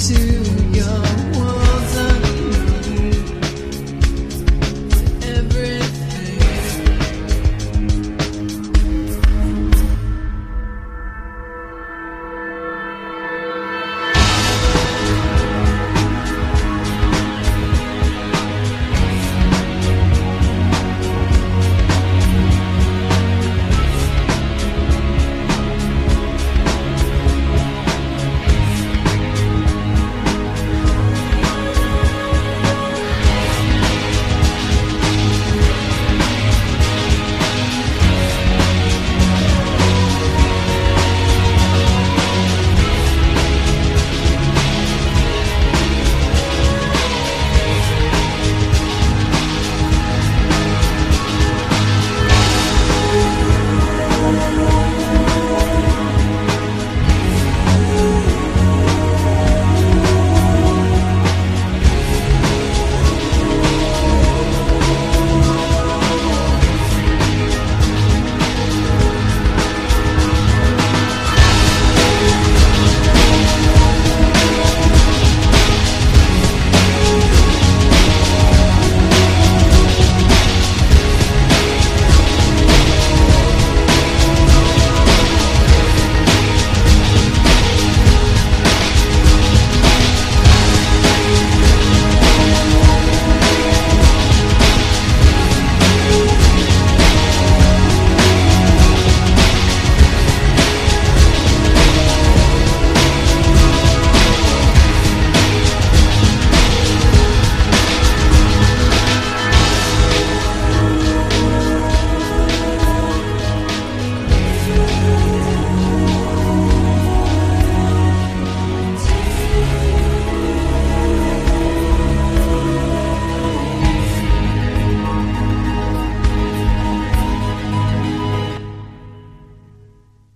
to